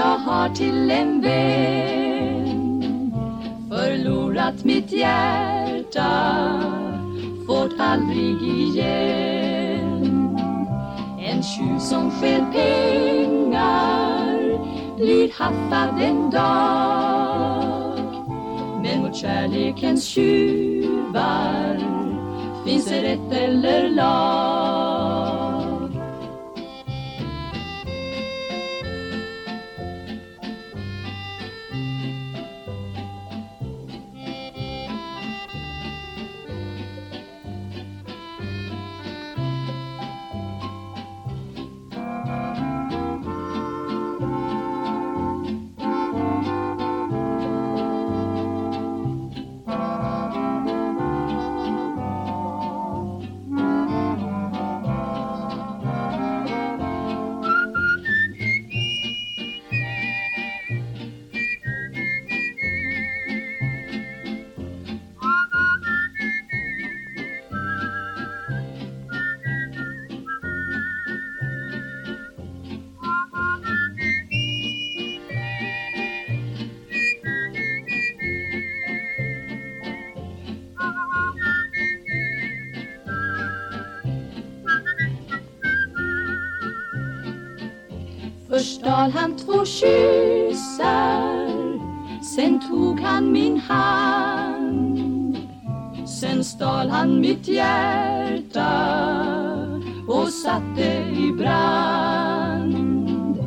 Jag har till en vän. Förlorat mitt hjärta Fått aldrig igen. En tjuv som stjäl pengar Blir haffad en dag. Men mot kärlekens tjuvar Finns det rätt eller lag. Först stal han två kyssar Sen tog han min hand. Sen stal han mitt hjärta och satte i brand.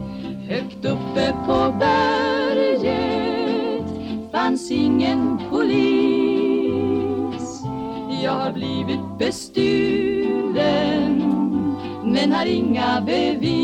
Högt uppe på berget fanns ingen polis. Jag har blivit bestulen men har inga bevis.